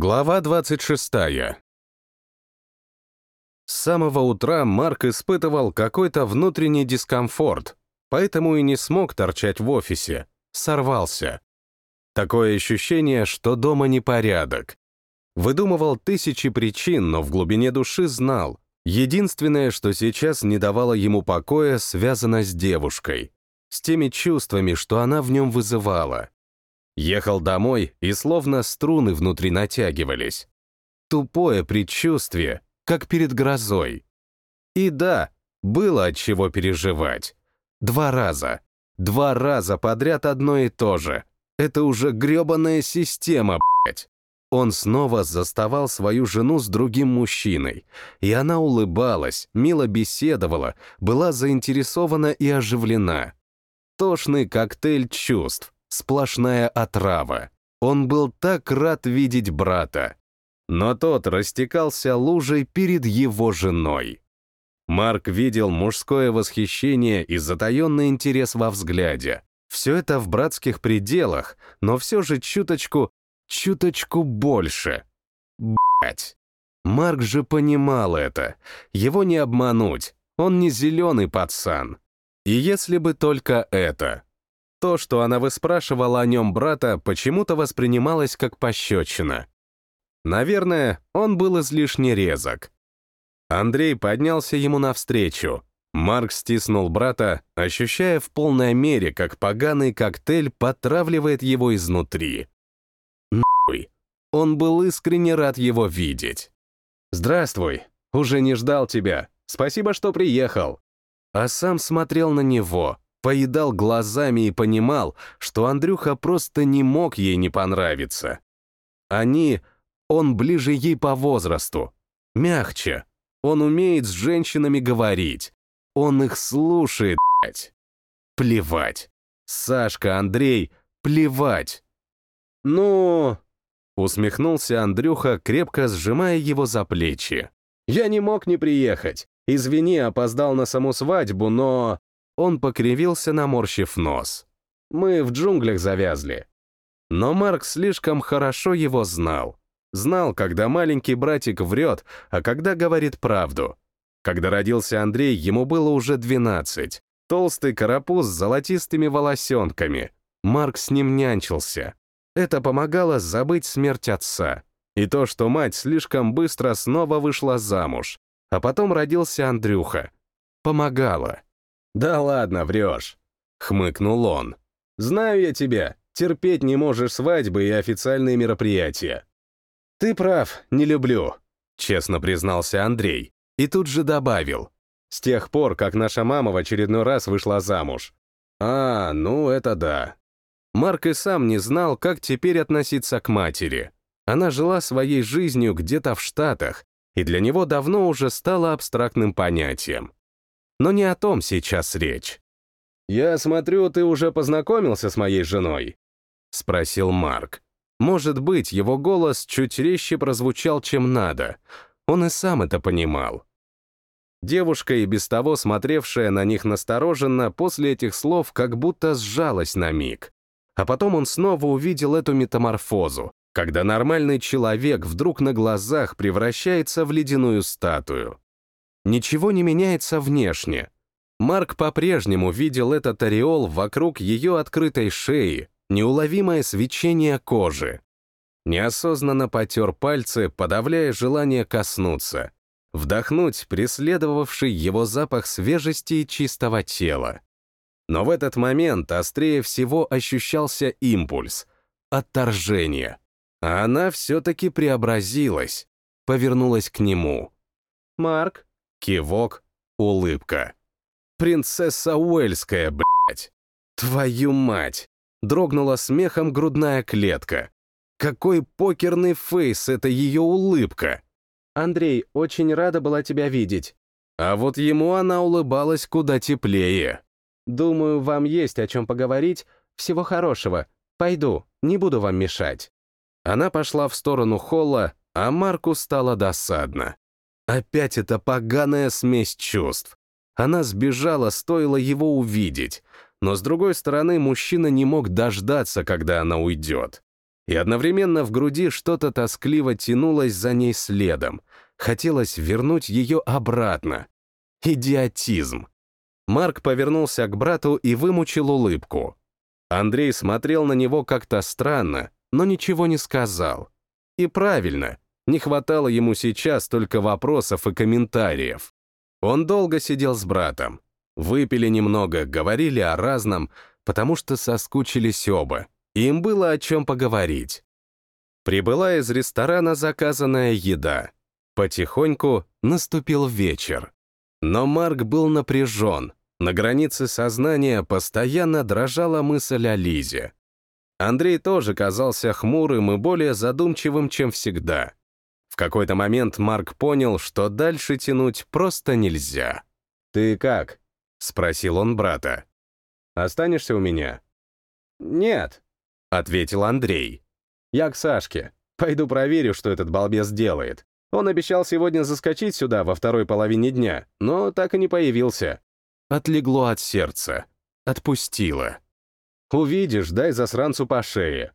Глава 26. С самого утра Марк испытывал какой-то внутренний дискомфорт, поэтому и не смог торчать в офисе, сорвался. Такое ощущение, что дома непорядок. Выдумывал тысячи причин, но в глубине души знал, единственное, что сейчас не давало ему покоя, связано с девушкой, с теми чувствами, что она в нем вызывала. Ехал домой, и словно струны внутри натягивались. Тупое предчувствие, как перед грозой. И да, было от чего переживать. Два раза. Два раза подряд одно и то же. Это уже гребаная система, блядь. Он снова заставал свою жену с другим мужчиной, и она улыбалась, мило беседовала, была заинтересована и оживлена. Тошный коктейль чувств, сплошная отрава. Он был так рад видеть брата. Но тот растекался лужей перед его женой. Марк видел мужское восхищение и затаенный интерес во взгляде. Все это в братских пределах, но все же чуточку, чуточку больше. Блять. Марк же понимал это. Его не обмануть. Он не зеленый пацан. И если бы только это. То, что она выспрашивала о нем брата, почему-то воспринималось как пощечина. Наверное, он был излишне резок. Андрей поднялся ему навстречу. Марк стиснул брата, ощущая в полной мере, как поганый коктейль потравливает его изнутри. Нахуй. Он был искренне рад его видеть. «Здравствуй. Уже не ждал тебя. Спасибо, что приехал». А сам смотрел на него, поедал глазами и понимал, что Андрюха просто не мог ей не понравиться. Они, он ближе ей по возрасту, мягче, он умеет с женщинами говорить, он их слушает, блядь. Плевать. Сашка, Андрей, плевать. Ну... Усмехнулся Андрюха, крепко сжимая его за плечи. «Я не мог не приехать. Извини, опоздал на саму свадьбу, но...» Он покривился, наморщив нос. «Мы в джунглях завязли». Но Марк слишком хорошо его знал. Знал, когда маленький братик врет, а когда говорит правду. Когда родился Андрей, ему было уже 12. Толстый карапуз с золотистыми волосенками. Марк с ним нянчился. Это помогало забыть смерть отца. И то, что мать слишком быстро снова вышла замуж. А потом родился Андрюха. Помогало. «Да ладно, врешь», — хмыкнул он. «Знаю я тебя, терпеть не можешь свадьбы и официальные мероприятия». «Ты прав, не люблю», — честно признался Андрей. И тут же добавил. «С тех пор, как наша мама в очередной раз вышла замуж». «А, ну это да». Марк и сам не знал, как теперь относиться к матери. Она жила своей жизнью где-то в Штатах, и для него давно уже стала абстрактным понятием. Но не о том сейчас речь. «Я смотрю, ты уже познакомился с моей женой?» — спросил Марк. Может быть, его голос чуть резче прозвучал, чем надо. Он и сам это понимал. Девушка, и без того смотревшая на них настороженно, после этих слов как будто сжалась на миг. А потом он снова увидел эту метаморфозу, когда нормальный человек вдруг на глазах превращается в ледяную статую. Ничего не меняется внешне. Марк по-прежнему видел этот ореол вокруг ее открытой шеи, неуловимое свечение кожи. Неосознанно потер пальцы, подавляя желание коснуться, вдохнуть преследовавший его запах свежести и чистого тела. Но в этот момент острее всего ощущался импульс — отторжение. А она все-таки преобразилась, повернулась к нему. «Марк?» Кивок, улыбка. «Принцесса Уэльская, блядь! Твою мать!» Дрогнула смехом грудная клетка. Какой покерный фейс это ее улыбка! «Андрей, очень рада была тебя видеть». А вот ему она улыбалась куда теплее. «Думаю, вам есть о чем поговорить. Всего хорошего. Пойду, не буду вам мешать». Она пошла в сторону холла, а Марку стало досадно. Опять эта поганая смесь чувств. Она сбежала, стоило его увидеть. Но, с другой стороны, мужчина не мог дождаться, когда она уйдет. и одновременно в груди что-то тоскливо тянулось за ней следом. Хотелось вернуть ее обратно. Идиотизм. Марк повернулся к брату и вымучил улыбку. Андрей смотрел на него как-то странно, но ничего не сказал. И правильно, не хватало ему сейчас только вопросов и комментариев. Он долго сидел с братом. Выпили немного, говорили о разном, потому что соскучились оба, им было о чем поговорить. Прибыла из ресторана заказанная еда. Потихоньку наступил вечер. Но Марк был напряжен. На границе сознания постоянно дрожала мысль о Лизе. Андрей тоже казался хмурым и более задумчивым, чем всегда. Какой-то момент Марк понял, что дальше тянуть просто нельзя. «Ты как?» — спросил он брата. «Останешься у меня?» «Нет», — ответил Андрей. «Я к Сашке. Пойду проверю, что этот балбес делает. Он обещал сегодня заскочить сюда во второй половине дня, но так и не появился». Отлегло от сердца. Отпустило. «Увидишь, дай засранцу по шее».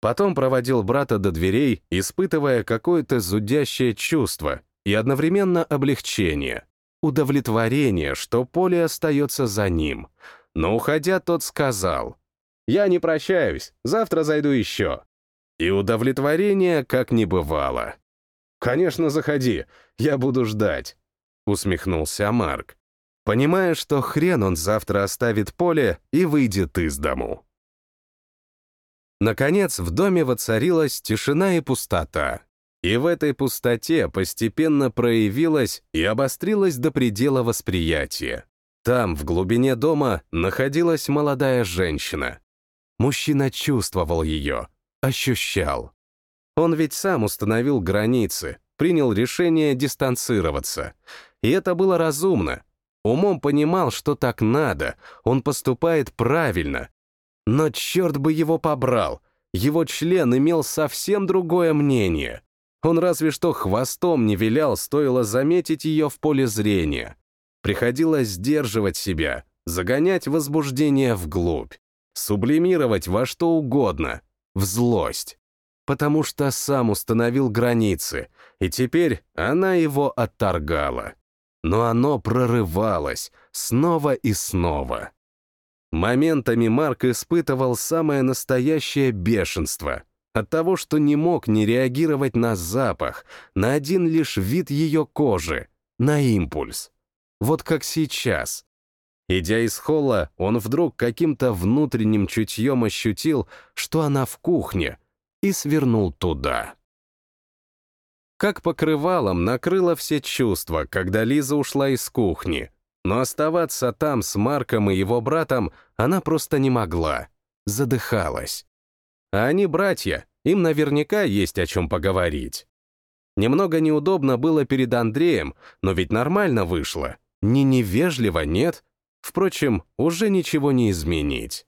Потом проводил брата до дверей, испытывая какое-то зудящее чувство и одновременно облегчение, удовлетворение, что поле остается за ним. Но уходя, тот сказал, «Я не прощаюсь, завтра зайду еще». И удовлетворение как не бывало. «Конечно, заходи, я буду ждать», — усмехнулся Марк, понимая, что хрен он завтра оставит поле и выйдет из дому. Наконец, в доме воцарилась тишина и пустота. И в этой пустоте постепенно проявилась и обострилась до предела восприятия. Там, в глубине дома, находилась молодая женщина. Мужчина чувствовал ее, ощущал. Он ведь сам установил границы, принял решение дистанцироваться. И это было разумно. Умом понимал, что так надо, он поступает правильно. Но черт бы его побрал, его член имел совсем другое мнение. Он разве что хвостом не вилял, стоило заметить ее в поле зрения. Приходилось сдерживать себя, загонять возбуждение вглубь, сублимировать во что угодно, в злость потому что сам установил границы, и теперь она его отторгала. Но оно прорывалось снова и снова. Моментами Марк испытывал самое настоящее бешенство от того, что не мог не реагировать на запах, на один лишь вид ее кожи, на импульс. Вот как сейчас. Идя из холла, он вдруг каким-то внутренним чутьем ощутил, что она в кухне — и свернул туда. Как покрывалом накрыло все чувства, когда Лиза ушла из кухни, но оставаться там с Марком и его братом она просто не могла, задыхалась. А они братья, им наверняка есть о чем поговорить. Немного неудобно было перед Андреем, но ведь нормально вышло. Не невежливо, нет? Впрочем, уже ничего не изменить.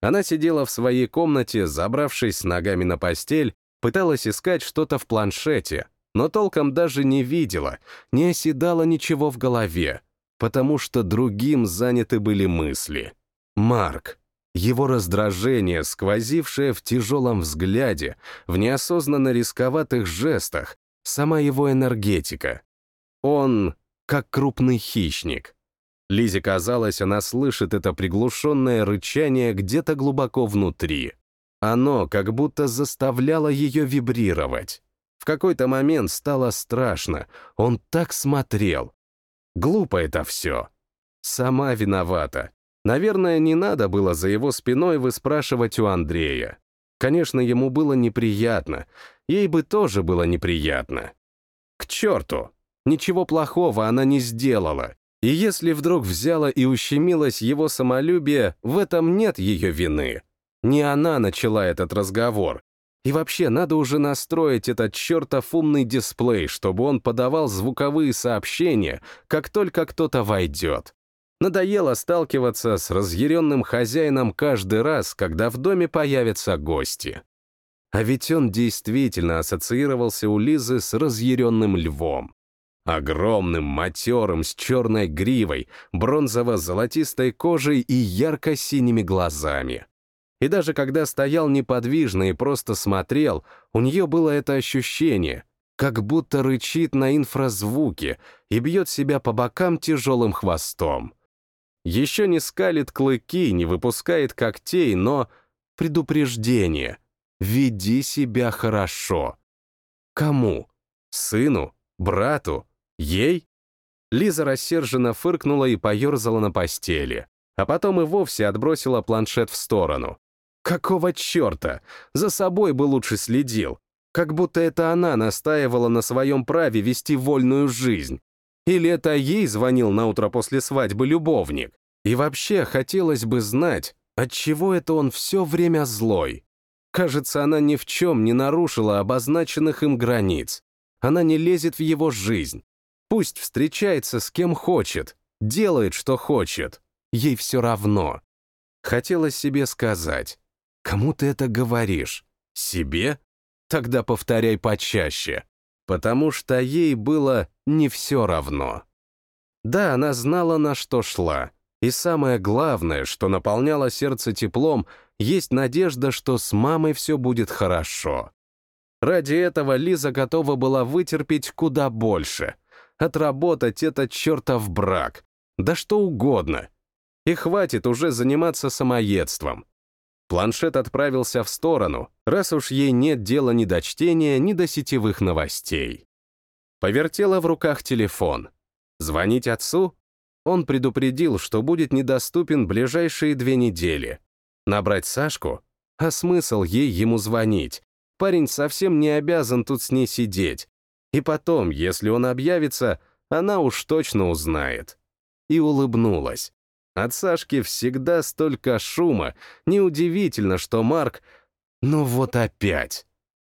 Она сидела в своей комнате, забравшись с ногами на постель, пыталась искать что-то в планшете, но толком даже не видела, не оседала ничего в голове, потому что другим заняты были мысли. Марк. Его раздражение, сквозившее в тяжелом взгляде, в неосознанно рисковатых жестах, сама его энергетика. Он как крупный хищник. Лизе казалось, она слышит это приглушенное рычание где-то глубоко внутри. Оно как будто заставляло ее вибрировать. В какой-то момент стало страшно. Он так смотрел. Глупо это все. Сама виновата. Наверное, не надо было за его спиной выспрашивать у Андрея. Конечно, ему было неприятно. Ей бы тоже было неприятно. К черту! Ничего плохого она не сделала. И если вдруг взяла и ущемилась его самолюбие, в этом нет ее вины. Не она начала этот разговор. И вообще, надо уже настроить этот чертов умный дисплей, чтобы он подавал звуковые сообщения, как только кто-то войдет. Надоело сталкиваться с разъяренным хозяином каждый раз, когда в доме появятся гости. А ведь он действительно ассоциировался у Лизы с разъяренным львом. Огромным, матерым, с черной гривой, бронзово-золотистой кожей и ярко-синими глазами. И даже когда стоял неподвижно и просто смотрел, у нее было это ощущение, как будто рычит на инфразвуке и бьет себя по бокам тяжелым хвостом. Еще не скалит клыки, не выпускает когтей, но предупреждение. Веди себя хорошо. Кому? Сыну? Брату? Ей? Лиза рассерженно фыркнула и поерзала на постели, а потом и вовсе отбросила планшет в сторону. Какого черта? За собой бы лучше следил. Как будто это она настаивала на своем праве вести вольную жизнь. Или это ей звонил на утро после свадьбы любовник. И вообще хотелось бы знать, отчего это он все время злой. Кажется, она ни в чем не нарушила обозначенных им границ. Она не лезет в его жизнь. Пусть встречается с кем хочет, делает, что хочет. Ей все равно. Хотелось себе сказать, Кому ты это говоришь? Себе? Тогда повторяй почаще. Потому что ей было не все равно. Да, она знала, на что шла. И самое главное, что наполняло сердце теплом, есть надежда, что с мамой все будет хорошо. Ради этого Лиза готова была вытерпеть куда больше. Отработать этот чертов брак. Да что угодно. И хватит уже заниматься самоедством. Планшет отправился в сторону, раз уж ей нет дела ни до чтения, ни до сетевых новостей. Повертела в руках телефон. Звонить отцу? Он предупредил, что будет недоступен ближайшие две недели. Набрать Сашку? А смысл ей ему звонить? Парень совсем не обязан тут с ней сидеть. И потом, если он объявится, она уж точно узнает. И улыбнулась. От Сашки всегда столько шума. Неудивительно, что Марк... Ну вот опять.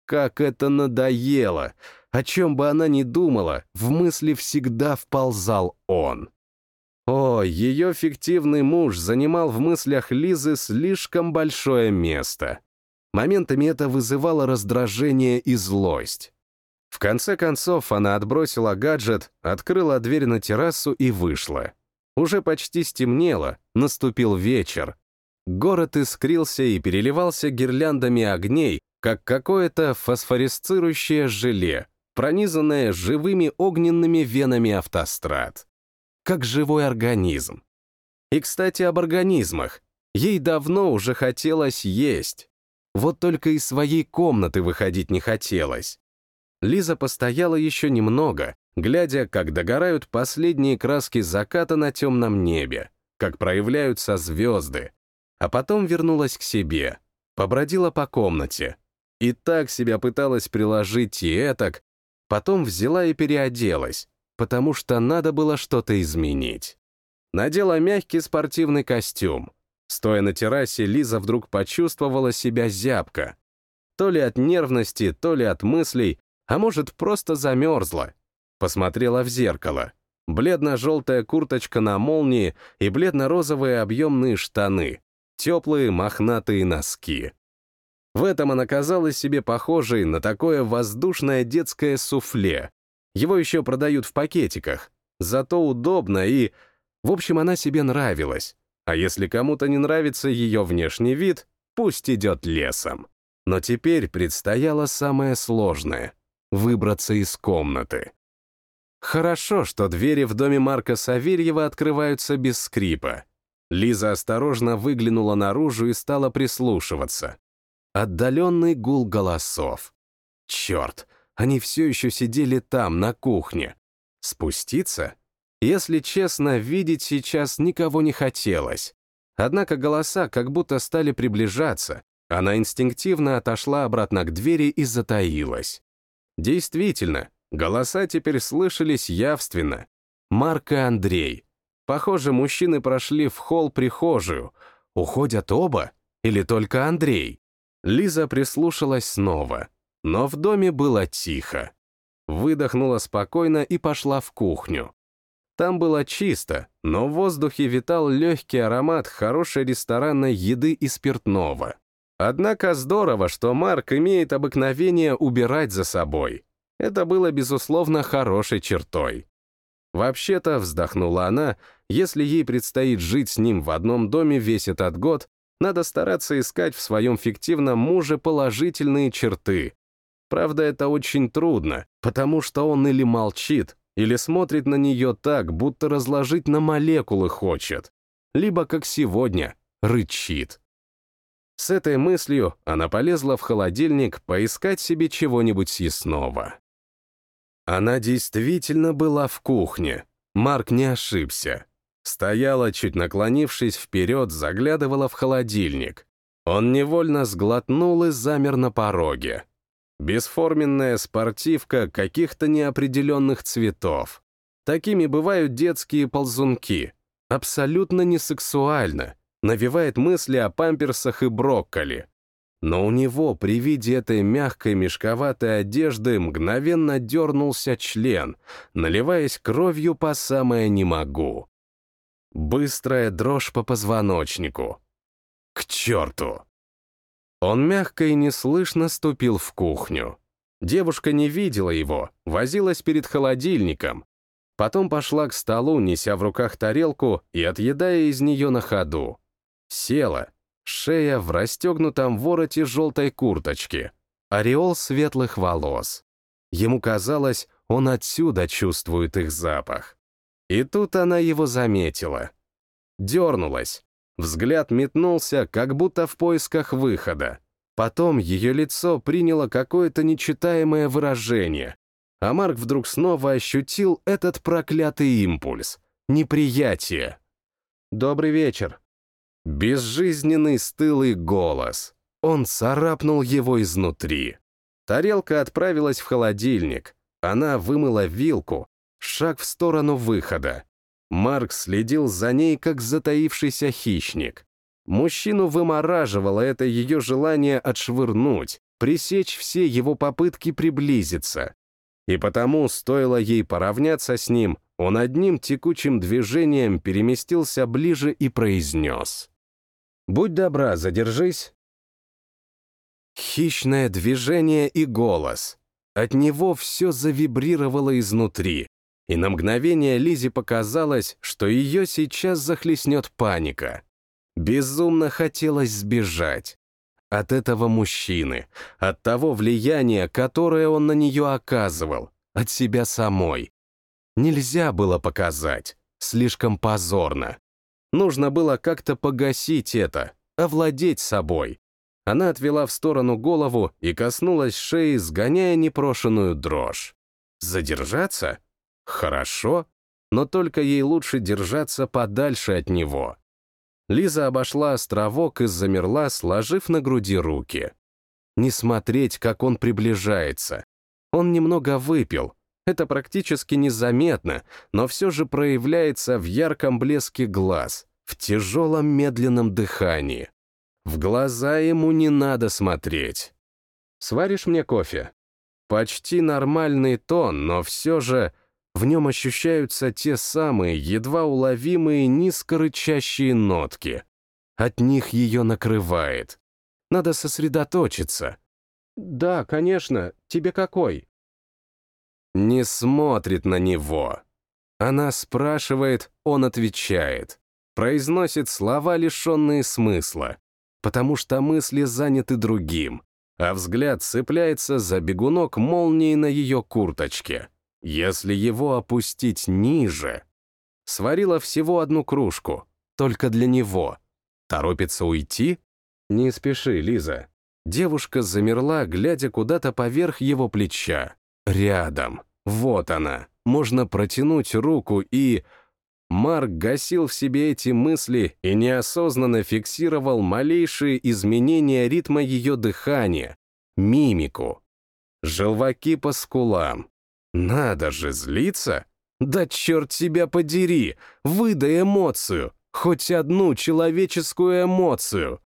Как это надоело! О чем бы она ни думала, в мысли всегда вползал он. О, ее фиктивный муж занимал в мыслях Лизы слишком большое место. Моментами это вызывало раздражение и злость. В конце концов, она отбросила гаджет, открыла дверь на террасу и вышла. Уже почти стемнело, наступил вечер. Город искрился и переливался гирляндами огней, как какое-то фосфорисцирующее желе, пронизанное живыми огненными венами автострад. Как живой организм. И, кстати, об организмах. Ей давно уже хотелось есть. Вот только из своей комнаты выходить не хотелось. Лиза постояла еще немного, глядя, как догорают последние краски заката на темном небе, как проявляются звезды, а потом вернулась к себе, побродила по комнате. И так себя пыталась приложить и этак, потом взяла и переоделась, потому что надо было что-то изменить. Надела мягкий спортивный костюм. Стоя на террасе, Лиза вдруг почувствовала себя зябко. То ли от нервности, то ли от мыслей, а может, просто замерзла Посмотрела в зеркало. Бледно-желтая курточка на молнии и бледно-розовые объемные штаны, теплые мохнатые носки. В этом она казалась себе похожей на такое воздушное детское суфле. Его еще продают в пакетиках. Зато удобно и... В общем, она себе нравилась. А если кому-то не нравится ее внешний вид, пусть идет лесом. Но теперь предстояло самое сложное — выбраться из комнаты. Хорошо, что двери в доме Марка Савельева открываются без скрипа. Лиза осторожно выглянула наружу и стала прислушиваться. Отдаленный гул голосов. Черт, они все еще сидели там, на кухне. Спуститься? Если честно, видеть сейчас никого не хотелось. Однако голоса как будто стали приближаться. Она инстинктивно отошла обратно к двери и затаилась. Действительно, Голоса теперь слышались явственно. Марк и Андрей. Похоже, мужчины прошли в холл-прихожую. Уходят оба? Или только Андрей? Лиза прислушалась снова. Но в доме было тихо. Выдохнула спокойно и пошла в кухню. Там было чисто, но в воздухе витал легкий аромат хорошей ресторанной еды и спиртного. Однако здорово, что Марк имеет обыкновение убирать за собой. Это было, безусловно, хорошей чертой. Вообще-то, вздохнула она, если ей предстоит жить с ним в одном доме весь этот год, Надо стараться искать в своем фиктивном муже положительные черты. Правда, это очень трудно, потому что он или молчит, или смотрит на нее так, будто разложить на молекулы хочет, либо, как сегодня, рычит. С этой мыслью она полезла в холодильник поискать себе чего-нибудь съестного. Она действительно была в кухне. Марк не ошибся. Стояла, чуть наклонившись вперед, заглядывала в холодильник. Он невольно сглотнул и замер на пороге. Бесформенная спортивка каких-то неопределенных цветов. Такими бывают детские ползунки. Абсолютно несексуально. Навевает мысли о памперсах и брокколи. Но у него при виде этой мягкой мешковатой одежды мгновенно дернулся член, наливаясь кровью по самое «не могу». Быстрая дрожь по позвоночнику. К черту! Он мягко и неслышно ступил в кухню. Девушка не видела его, возилась перед холодильником. Потом пошла к столу, неся в руках тарелку и отъедая из нее на ходу. Села, шея в расстегнутом вороте желтой курточки, ореол светлых волос. Ему казалось, он отсюда чувствует их запах. И тут она его заметила. Дернулась. Взгляд метнулся, как будто в поисках выхода. Потом ее лицо приняло какое-то нечитаемое выражение. А Марк вдруг снова ощутил этот проклятый импульс. Неприятие. «Добрый вечер». Безжизненный стылый голос. Он царапнул его изнутри. Тарелка отправилась в холодильник. Она вымыла вилку, Шаг в сторону выхода. Марк следил за ней, как затаившийся хищник. Мужчину вымораживало это ее желание отшвырнуть, пресечь все его попытки приблизиться. И потому, стоило ей поравняться с ним, он одним текучим движением переместился ближе и произнес. «Будь добра, задержись». Хищное движение и голос. От него все завибрировало изнутри, и на мгновение Лизе показалось, что ее сейчас захлестнет паника. Безумно хотелось сбежать. От этого мужчины, от того влияния, которое он на нее оказывал, от себя самой. Нельзя было показать, слишком позорно. Нужно было как-то погасить это, овладеть собой. Она отвела в сторону голову и коснулась шеи, сгоняя непрошенную дрожь. Задержаться? Хорошо, но только ей лучше держаться подальше от него. Лиза обошла островок и замерла, сложив на груди руки. Не смотреть, как он приближается. Он немного выпил. Это практически незаметно, но все же проявляется в ярком блеске глаз, в тяжелом медленном дыхании. В глаза ему не надо смотреть. «Сваришь мне кофе?» Почти нормальный тон, но все же в нем ощущаются те самые, едва уловимые низкорычащие нотки. От них ее накрывает. Надо сосредоточиться. «Да, конечно. Тебе какой?» Не смотрит на него. Она спрашивает, он отвечает. Произносит слова, лишенные смысла, потому что мысли заняты другим, а взгляд цепляется за бегунок молнии на ее курточке. Если его опустить ниже... Сварила всего одну кружку, только для него. Торопится уйти? Не спеши, Лиза. Девушка замерла, глядя куда-то поверх его плеча. Рядом. Вот она. Можно протянуть руку и... Марк гасил в себе эти мысли и неосознанно фиксировал малейшие изменения ритма ее дыхания, мимику. Желваки по скулам, надо же злиться? Да черт тебя подери! Выдай эмоцию! Хоть одну человеческую эмоцию!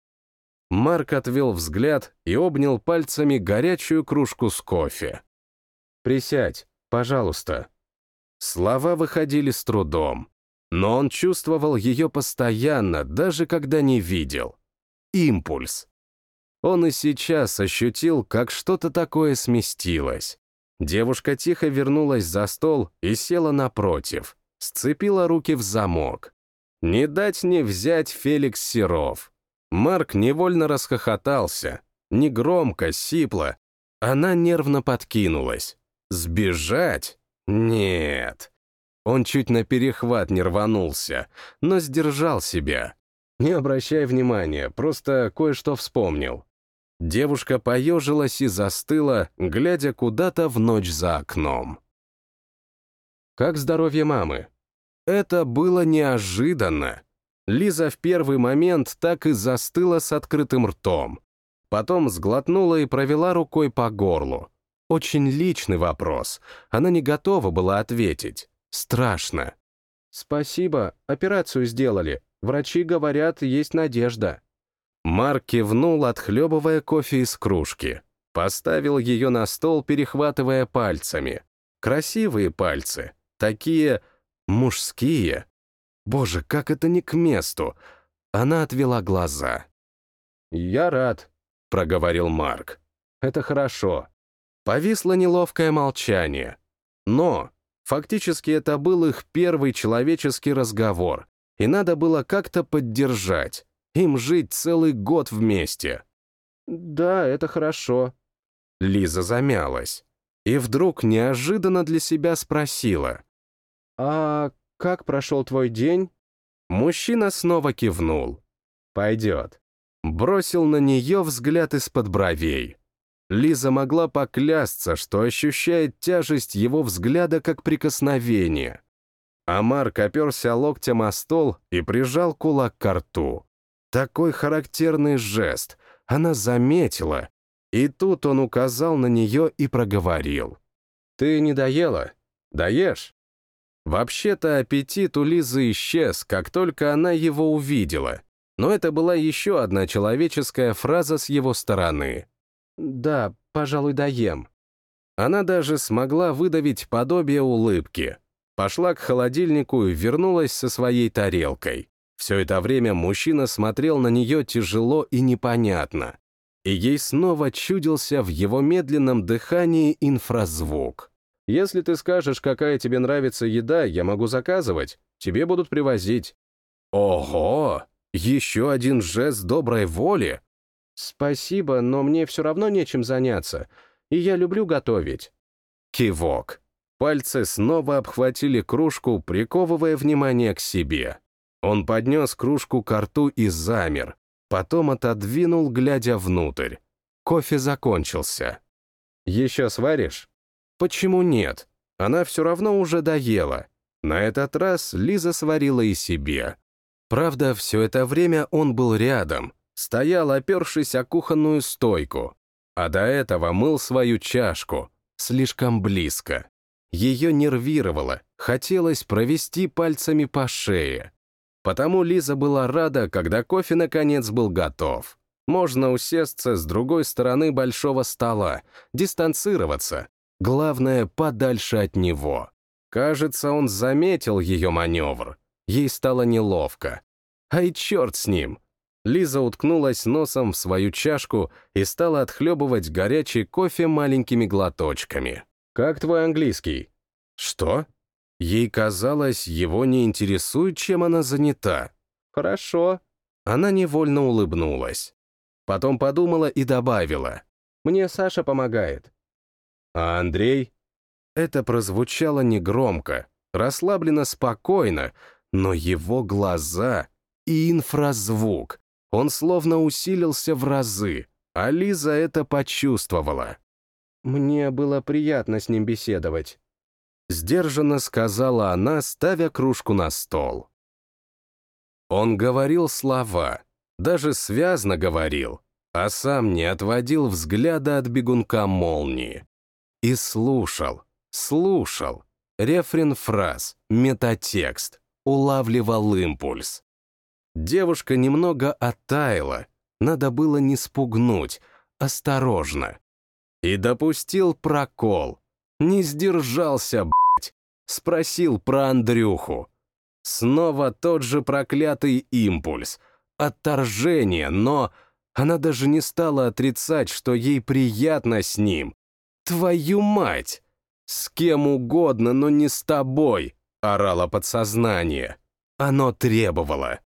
Марк отвел взгляд и обнял пальцами горячую кружку с кофе. «Присядь, пожалуйста». Слова выходили с трудом, но он чувствовал ее постоянно, даже когда не видел. Импульс. Он и сейчас ощутил, как что-то такое сместилось. Девушка тихо вернулась за стол и села напротив, сцепила руки в замок. Не дать не взять Феликс Серов. Марк невольно расхохотался. Негромко, сипло. Она нервно подкинулась. Сбежать? Нет. Он чуть на перехват не рванулся, но сдержал себя. Не обращай внимания, просто кое-что вспомнил. Девушка поежилась и застыла, глядя куда-то в ночь за окном. Как здоровье мамы? Это было неожиданно. Лиза в первый момент так и застыла с открытым ртом. Потом сглотнула и провела рукой по горлу. Очень личный вопрос. Она не готова была ответить. Страшно. «Спасибо, операцию сделали. Врачи говорят, есть надежда». Марк кивнул, отхлебывая кофе из кружки. Поставил ее на стол, перехватывая пальцами. Красивые пальцы. Такие мужские. Боже, как это не к месту. Она отвела глаза. «Я рад», — проговорил Марк. «Это хорошо». Повисло неловкое молчание. Но фактически это был их первый человеческий разговор, и надо было как-то поддержать. Им жить целый год вместе. «Да, это хорошо». Лиза замялась. И вдруг неожиданно для себя спросила. «А как прошел твой день?» Мужчина снова кивнул. «Пойдет». Бросил на нее взгляд из-под бровей. Лиза могла поклясться, что ощущает тяжесть его взгляда как прикосновение. А Марк оперся локтем о стол и прижал кулак к рту. Такой характерный жест. Она заметила. И тут он указал на нее и проговорил. «Ты не доела? Доешь?» Вообще-то аппетит у Лизы исчез, как только она его увидела. Но это была еще одна человеческая фраза с его стороны. «Да, пожалуй, доем». Она даже смогла выдавить подобие улыбки. Пошла к холодильнику и вернулась со своей тарелкой. Все это время мужчина смотрел на нее тяжело и непонятно. И ей снова чудился в его медленном дыхании инфразвук. «Если ты скажешь, какая тебе нравится еда, я могу заказывать. Тебе будут привозить». «Ого! Еще один жест доброй воли!» «Спасибо, но мне все равно нечем заняться, и я люблю готовить». Кивок. Пальцы снова обхватили кружку, приковывая внимание к себе. Он поднес кружку к рту и замер, потом отодвинул, глядя внутрь. Кофе закончился. «Еще сваришь?» «Почему нет? Она все равно уже доела. На этот раз Лиза сварила и себе. Правда, все это время он был рядом, стоял, опершись о кухонную стойку, а до этого мыл свою чашку, слишком близко. Ее нервировало, хотелось провести пальцами по шее. Потому Лиза была рада, когда кофе наконец был готов. Можно усесться с другой стороны большого стола, дистанцироваться. Главное, подальше от него. Кажется, он заметил ее маневр. Ей стало неловко. Ай, черт с ним, Лиза уткнулась носом в свою чашку и стала отхлебывать горячий кофе маленькими глоточками. «Как твой английский?» «Что?» Ей казалось, его не интересует, чем она занята. «Хорошо». Она невольно улыбнулась. Потом подумала и добавила. «Мне Саша помогает». «А Андрей?» Это прозвучало негромко, расслабленно спокойно, но его глаза и инфразвук, он словно усилился в разы, а Лиза это почувствовала. «Мне было приятно с ним беседовать», — сдержанно сказала она, ставя кружку на стол. Он говорил слова, даже связно говорил, а сам не отводил взгляда от бегунка молнии. И слушал, слушал, рефрен фраз, метатекст, улавливал импульс. Девушка немного оттаяла, надо было не спугнуть, осторожно. И допустил прокол. Не сдержался, блядь. Спросил про Андрюху. Снова тот же проклятый импульс. Отторжение, но она даже не стала отрицать, что ей приятно с ним. Твою мать! С кем угодно, но не с тобой, орало подсознание. Оно требовало.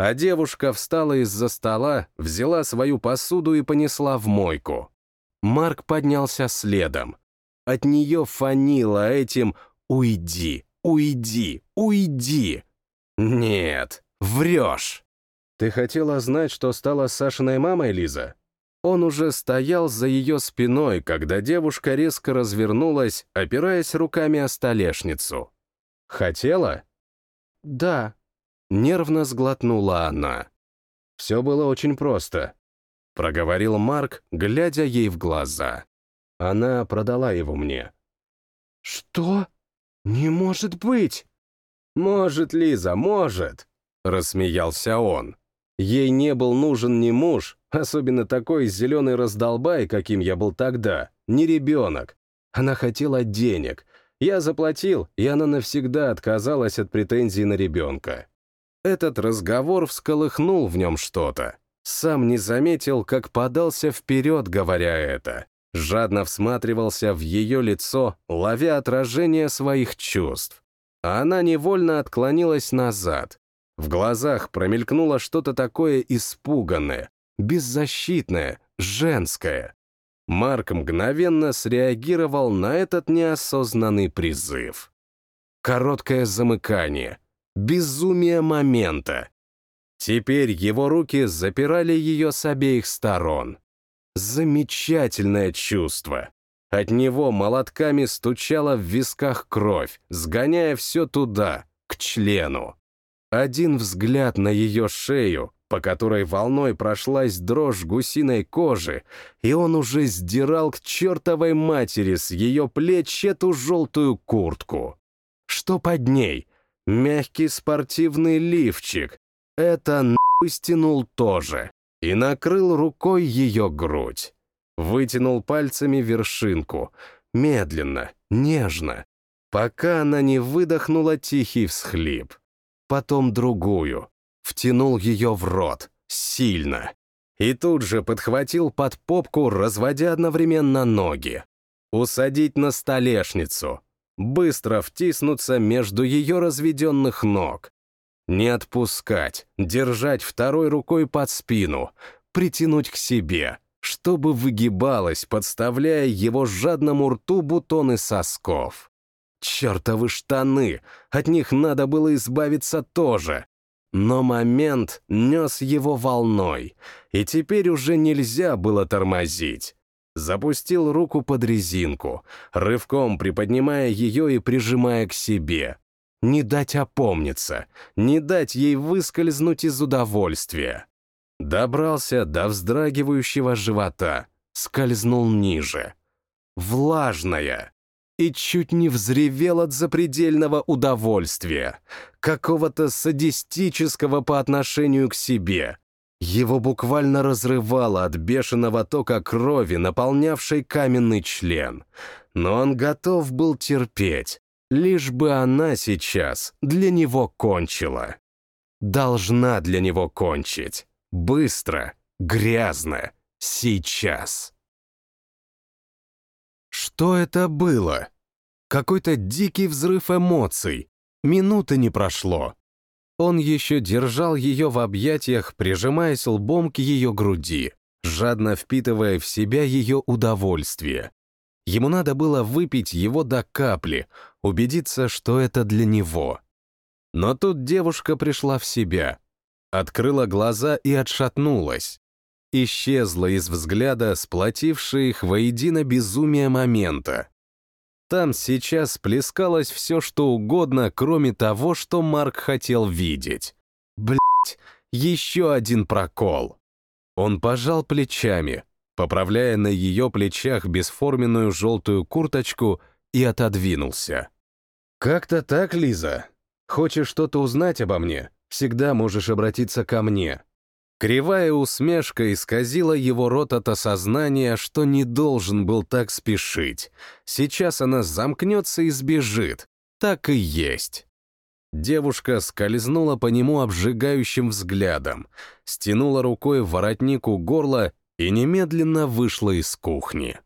А девушка встала из-за стола, взяла свою посуду и понесла в мойку. Марк поднялся следом. От нее фанило этим «Уйди, уйди, уйди!» «Нет, врешь!» «Ты хотела знать, что стала Сашиной мамой, Лиза?» Он уже стоял за ее спиной, когда девушка резко развернулась, опираясь руками о столешницу. «Хотела?» «Да», — нервно сглотнула она. «Все было очень просто», — проговорил Марк, глядя ей в глаза. Она продала его мне. «Что? Не может быть!» «Может, Лиза, может!» — рассмеялся он. Ей не был нужен ни муж, особенно такой зеленый раздолбай, каким я был тогда, ни ребенок. Она хотела денег. Я заплатил, и она навсегда отказалась от претензий на ребенка. Этот разговор всколыхнул в нем что-то. Сам не заметил, как подался вперед, говоря это жадно всматривался в ее лицо, ловя отражение своих чувств. А она невольно отклонилась назад. В глазах промелькнуло что-то такое испуганное, беззащитное, женское. Марк мгновенно среагировал на этот неосознанный призыв. Короткое замыкание, безумие момента. Теперь его руки запирали ее с обеих сторон. Замечательное чувство. От него молотками стучала в висках кровь, сгоняя все туда, к члену. Один взгляд на ее шею, по которой волной прошлась дрожь гусиной кожи, и он уже сдирал к чертовой матери с ее плеч эту желтую куртку. Что под ней? Мягкий спортивный лифчик. Это нахуй стянул тоже и накрыл рукой ее грудь. Вытянул пальцами вершинку, медленно, нежно, пока она не выдохнула тихий всхлип. Потом другую, втянул ее в рот, сильно. И тут же подхватил под попку, разводя одновременно ноги. Усадить на столешницу, быстро втиснуться между ее разведенных ног, не отпускать, держать второй рукой под спину, притянуть к себе, чтобы выгибалась, подставляя его жадному рту бутоны сосков. Чертовы штаны, от них надо было избавиться тоже. Но момент нес его волной, и теперь уже нельзя было тормозить. Запустил руку под резинку, рывком приподнимая ее и прижимая к себе, не дать опомниться, не дать ей выскользнуть из удовольствия. Добрался до вздрагивающего живота, скользнул ниже. Влажная. И чуть не взревел от запредельного удовольствия, какого-то садистического по отношению к себе. Его буквально разрывало от бешеного тока крови, наполнявшей каменный член. Но он готов был терпеть, Лишь бы она сейчас для него кончила. Должна для него кончить. Быстро, грязно, сейчас. Что это было? Какой-то дикий взрыв эмоций. Минуты не прошло. Он еще держал ее в объятиях, прижимаясь лбом к ее груди, жадно впитывая в себя ее удовольствие. Ему надо было выпить его до капли, убедиться, что это для него. Но тут девушка пришла в себя, открыла глаза и отшатнулась. Исчезла из взгляда сплотившие их воедино безумие момента. Там сейчас плескалось все, что угодно, кроме того, что Марк хотел видеть. Блять, еще один прокол. Он пожал плечами, поправляя на ее плечах бесформенную желтую курточку и отодвинулся. «Как-то так, Лиза. Хочешь что-то узнать обо мне? Всегда можешь обратиться ко мне». Кривая усмешка исказила его рот от осознания, что не должен был так спешить. Сейчас она замкнется и сбежит. Так и есть. Девушка скользнула по нему обжигающим взглядом, стянула рукой воротнику горла и немедленно вышла из кухни.